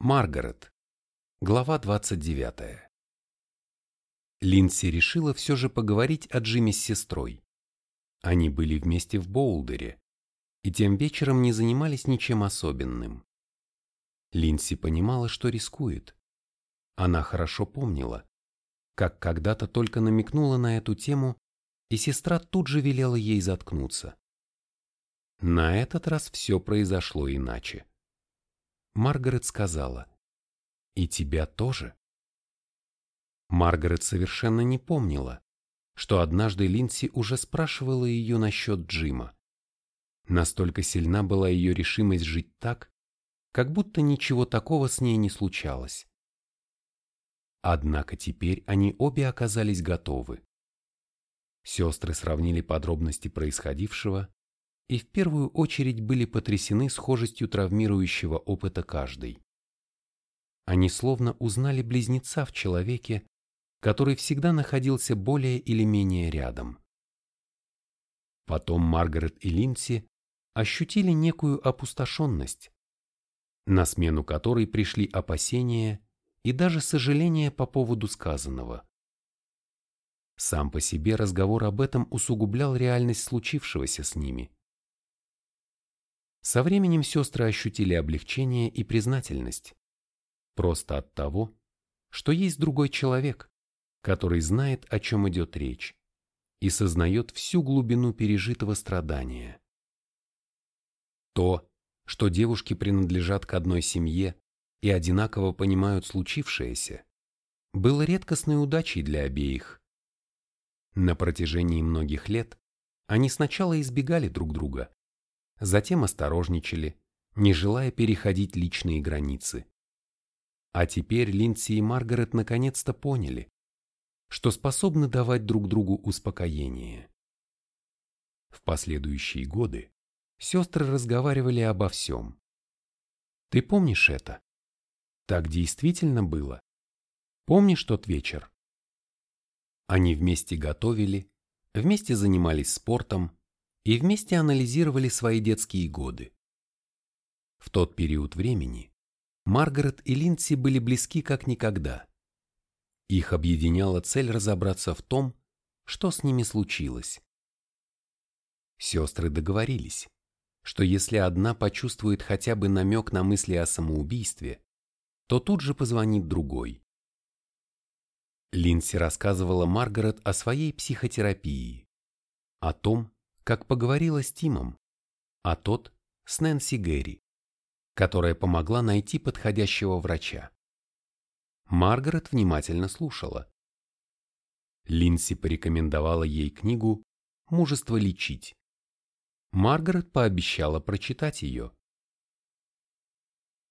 Маргарет. Глава 29. Линдси решила все же поговорить о Джимми с сестрой. Они были вместе в Боулдере и тем вечером не занимались ничем особенным. Линдси понимала, что рискует. Она хорошо помнила, как когда-то только намекнула на эту тему, и сестра тут же велела ей заткнуться. На этот раз все произошло иначе. Маргарет сказала, «И тебя тоже?» Маргарет совершенно не помнила, что однажды Линси уже спрашивала ее насчет Джима. Настолько сильна была ее решимость жить так, как будто ничего такого с ней не случалось. Однако теперь они обе оказались готовы. Сестры сравнили подробности происходившего и в первую очередь были потрясены схожестью травмирующего опыта каждой. Они словно узнали близнеца в человеке, который всегда находился более или менее рядом. Потом Маргарет и Линси ощутили некую опустошенность, на смену которой пришли опасения и даже сожаления по поводу сказанного. Сам по себе разговор об этом усугублял реальность случившегося с ними. Со временем сестры ощутили облегчение и признательность. Просто от того, что есть другой человек, который знает, о чем идет речь, и сознает всю глубину пережитого страдания. То, что девушки принадлежат к одной семье и одинаково понимают случившееся, было редкостной удачей для обеих. На протяжении многих лет они сначала избегали друг друга, затем осторожничали, не желая переходить личные границы. А теперь Линдси и Маргарет наконец-то поняли, что способны давать друг другу успокоение. В последующие годы сестры разговаривали обо всем. Ты помнишь это? Так действительно было. Помнишь тот вечер? Они вместе готовили, вместе занимались спортом, и вместе анализировали свои детские годы. В тот период времени Маргарет и Линдси были близки как никогда. Их объединяла цель разобраться в том, что с ними случилось. Сестры договорились, что если одна почувствует хотя бы намек на мысли о самоубийстве, то тут же позвонит другой. Линдси рассказывала Маргарет о своей психотерапии, о том, как поговорила с Тимом, а тот с Нэнси Гэри, которая помогла найти подходящего врача. Маргарет внимательно слушала. Линси порекомендовала ей книгу «Мужество лечить». Маргарет пообещала прочитать ее.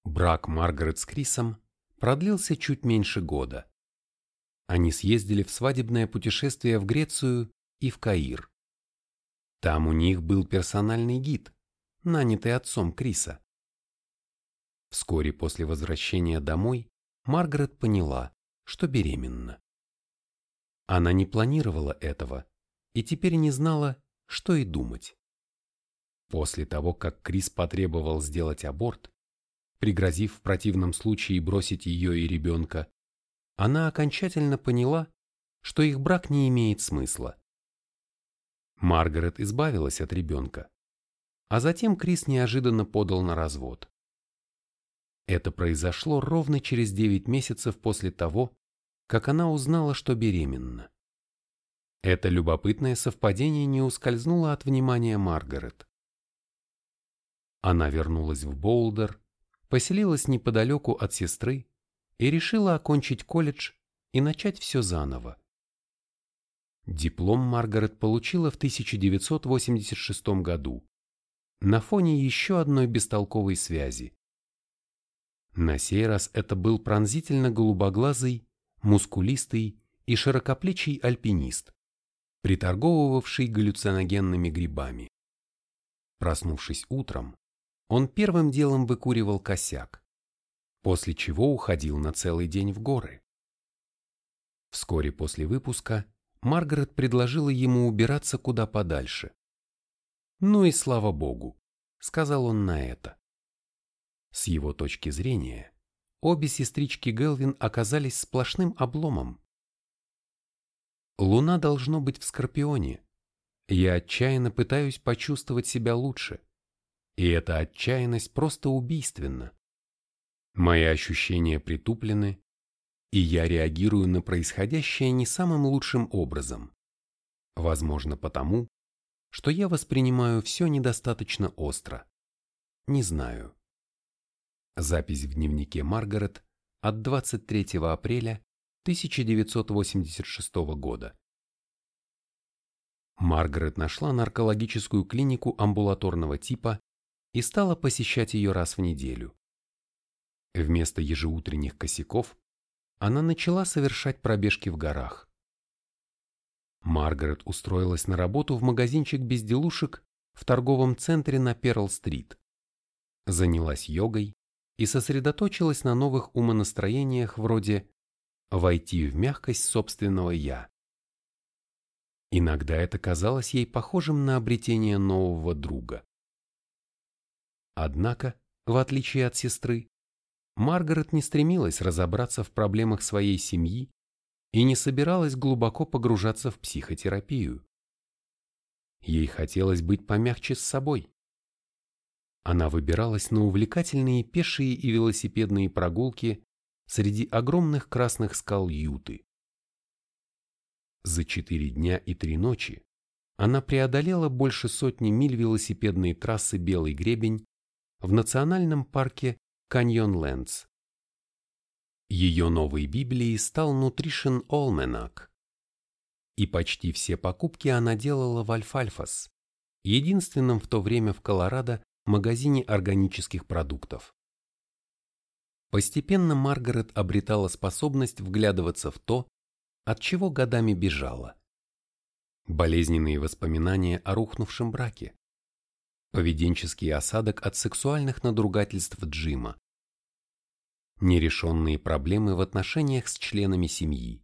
Брак Маргарет с Крисом продлился чуть меньше года. Они съездили в свадебное путешествие в Грецию и в Каир. Там у них был персональный гид, нанятый отцом Криса. Вскоре после возвращения домой Маргарет поняла, что беременна. Она не планировала этого и теперь не знала, что и думать. После того, как Крис потребовал сделать аборт, пригрозив в противном случае бросить ее и ребенка, она окончательно поняла, что их брак не имеет смысла. Маргарет избавилась от ребенка, а затем Крис неожиданно подал на развод. Это произошло ровно через 9 месяцев после того, как она узнала, что беременна. Это любопытное совпадение не ускользнуло от внимания Маргарет. Она вернулась в Боулдер, поселилась неподалеку от сестры и решила окончить колледж и начать все заново. Диплом Маргарет получила в 1986 году на фоне еще одной бестолковой связи. На сей раз это был пронзительно голубоглазый, мускулистый и широкоплечий альпинист, приторговывавший галлюциногенными грибами. Проснувшись утром, он первым делом выкуривал косяк, после чего уходил на целый день в горы. Вскоре после выпуска Маргарет предложила ему убираться куда подальше. «Ну и слава богу», — сказал он на это. С его точки зрения, обе сестрички Гелвин оказались сплошным обломом. Луна должно быть в Скорпионе. Я отчаянно пытаюсь почувствовать себя лучше. И эта отчаянность просто убийственна. Мои ощущения притуплены, и я реагирую на происходящее не самым лучшим образом. Возможно, потому, что я воспринимаю все недостаточно остро. Не знаю. Запись в дневнике Маргарет от 23 апреля 1986 года. Маргарет нашла наркологическую клинику амбулаторного типа и стала посещать ее раз в неделю. Вместо ежеутренних косяков она начала совершать пробежки в горах. Маргарет устроилась на работу в магазинчик безделушек в торговом центре на Перл-стрит. Занялась йогой и сосредоточилась на новых умонастроениях вроде «войти в мягкость собственного «я». Иногда это казалось ей похожим на обретение нового друга. Однако, в отличие от сестры, Маргарет не стремилась разобраться в проблемах своей семьи и не собиралась глубоко погружаться в психотерапию. Ей хотелось быть помягче с собой. Она выбиралась на увлекательные пешие и велосипедные прогулки среди огромных красных скал Юты. За четыре дня и три ночи она преодолела больше сотни миль велосипедной трассы Белый гребень в национальном парке Каньон Лэндс. Ее новой Библией стал Nutrition Almanac. И почти все покупки она делала в Альфальфас, единственном в то время в Колорадо магазине органических продуктов. Постепенно Маргарет обретала способность вглядываться в то, от чего годами бежала. Болезненные воспоминания о рухнувшем браке, поведенческий осадок от сексуальных надругательств Джима, нерешенные проблемы в отношениях с членами семьи.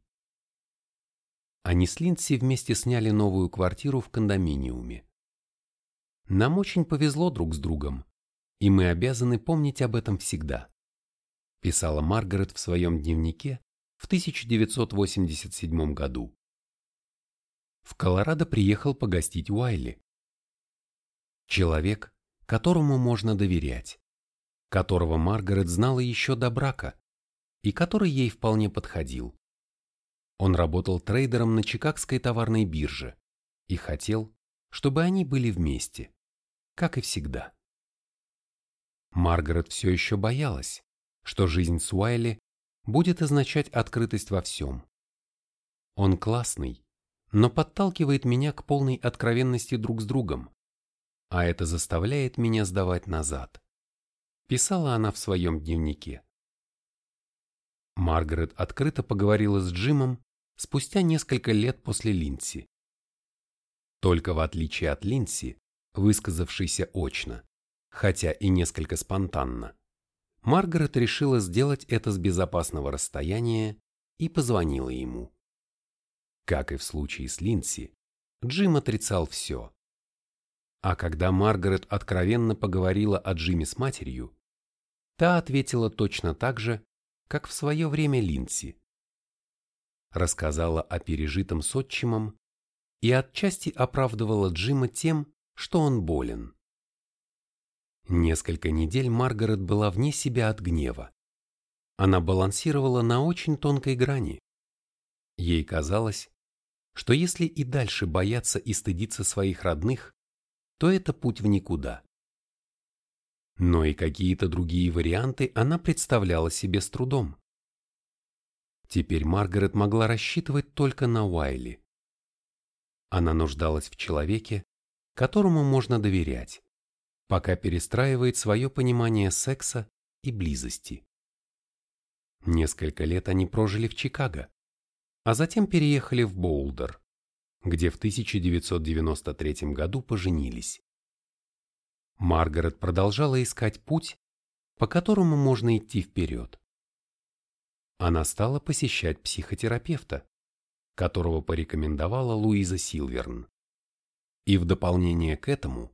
Они с Линдси вместе сняли новую квартиру в кондоминиуме. Нам очень повезло друг с другом, и мы обязаны помнить об этом всегда, писала Маргарет в своем дневнике в 1987 году. В Колорадо приехал погостить Уайли. Человек, которому можно доверять которого Маргарет знала еще до брака и который ей вполне подходил. Он работал трейдером на Чикагской товарной бирже и хотел, чтобы они были вместе, как и всегда. Маргарет все еще боялась, что жизнь с Уайли будет означать открытость во всем. Он классный, но подталкивает меня к полной откровенности друг с другом, а это заставляет меня сдавать назад писала она в своем дневнике. Маргарет открыто поговорила с Джимом спустя несколько лет после Линси. Только в отличие от Линси, высказавшейся очно, хотя и несколько спонтанно, Маргарет решила сделать это с безопасного расстояния и позвонила ему. Как и в случае с Линси, Джим отрицал все. А когда Маргарет откровенно поговорила о Джиме с матерью, Та ответила точно так же, как в свое время Линси. Рассказала о пережитом с отчимом и отчасти оправдывала Джима тем, что он болен. Несколько недель Маргарет была вне себя от гнева. Она балансировала на очень тонкой грани. Ей казалось, что если и дальше бояться и стыдиться своих родных, то это путь в никуда но и какие-то другие варианты она представляла себе с трудом. Теперь Маргарет могла рассчитывать только на Уайли. Она нуждалась в человеке, которому можно доверять, пока перестраивает свое понимание секса и близости. Несколько лет они прожили в Чикаго, а затем переехали в Боулдер, где в 1993 году поженились. Маргарет продолжала искать путь, по которому можно идти вперед. Она стала посещать психотерапевта, которого порекомендовала Луиза Силверн. И в дополнение к этому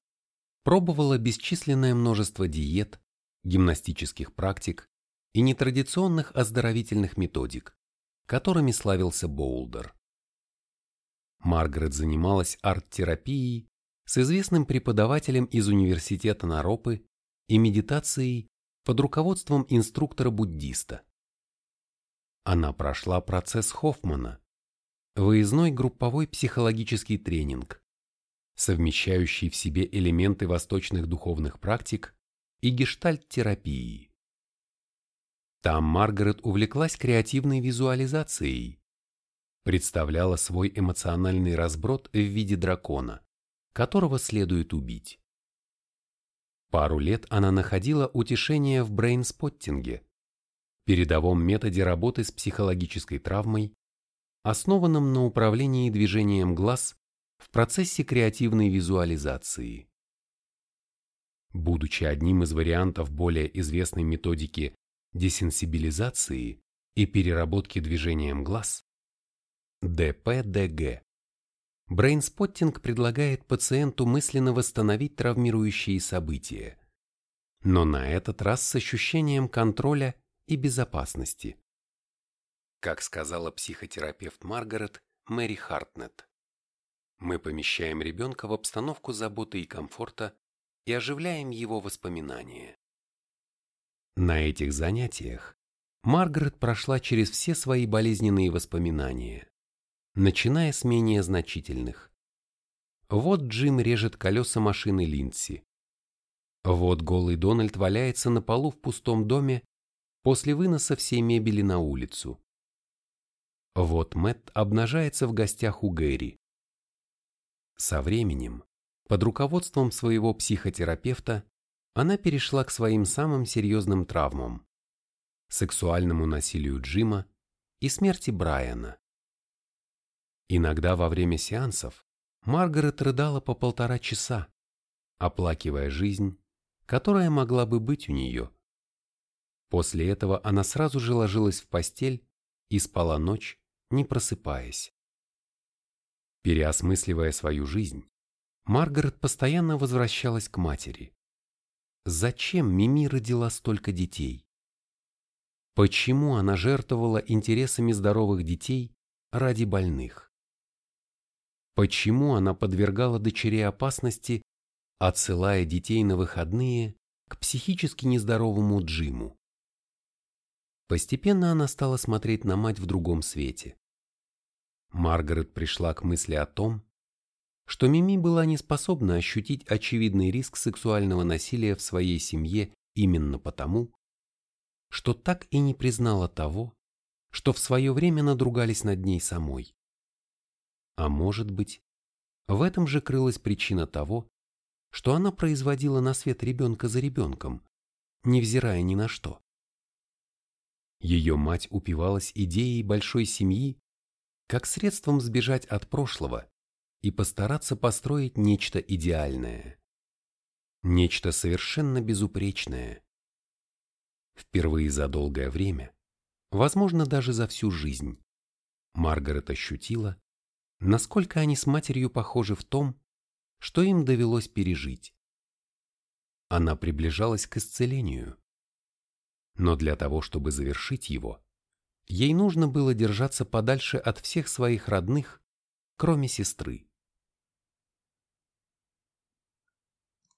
пробовала бесчисленное множество диет, гимнастических практик и нетрадиционных оздоровительных методик, которыми славился Боулдер. Маргарет занималась арт-терапией с известным преподавателем из университета Наропы и медитацией под руководством инструктора-буддиста. Она прошла процесс Хоффмана, выездной групповой психологический тренинг, совмещающий в себе элементы восточных духовных практик и гештальт-терапии. Там Маргарет увлеклась креативной визуализацией, представляла свой эмоциональный разброд в виде дракона, которого следует убить. Пару лет она находила утешение в брейнспоттинге, передовом методе работы с психологической травмой, основанном на управлении движением глаз в процессе креативной визуализации. Будучи одним из вариантов более известной методики десенсибилизации и переработки движением глаз, ДПДГ, брейнспоттинг предлагает пациенту мысленно восстановить травмирующие события, но на этот раз с ощущением контроля и безопасности. Как сказала психотерапевт Маргарет Мэри Хартнет, мы помещаем ребенка в обстановку заботы и комфорта и оживляем его воспоминания. На этих занятиях Маргарет прошла через все свои болезненные воспоминания, начиная с менее значительных. Вот Джим режет колеса машины Линдси. Вот голый Дональд валяется на полу в пустом доме после выноса всей мебели на улицу. Вот Мэтт обнажается в гостях у Гэри. Со временем, под руководством своего психотерапевта, она перешла к своим самым серьезным травмам – сексуальному насилию Джима и смерти Брайана. Иногда во время сеансов Маргарет рыдала по полтора часа, оплакивая жизнь, которая могла бы быть у нее. После этого она сразу же ложилась в постель и спала ночь, не просыпаясь. Переосмысливая свою жизнь, Маргарет постоянно возвращалась к матери. Зачем Мими родила столько детей? Почему она жертвовала интересами здоровых детей ради больных? Почему она подвергала дочерей опасности, отсылая детей на выходные к психически нездоровому Джиму? Постепенно она стала смотреть на мать в другом свете. Маргарет пришла к мысли о том, что Мими была не способна ощутить очевидный риск сексуального насилия в своей семье именно потому, что так и не признала того, что в свое время надругались над ней самой. А может быть, в этом же крылась причина того, что она производила на свет ребенка за ребенком, невзирая ни на что. Ее мать упивалась идеей большой семьи как средством сбежать от прошлого и постараться построить нечто идеальное. Нечто совершенно безупречное. Впервые за долгое время, возможно, даже за всю жизнь, Маргарет ощутила, насколько они с матерью похожи в том, что им довелось пережить. Она приближалась к исцелению. Но для того, чтобы завершить его, Ей нужно было держаться подальше от всех своих родных, кроме сестры.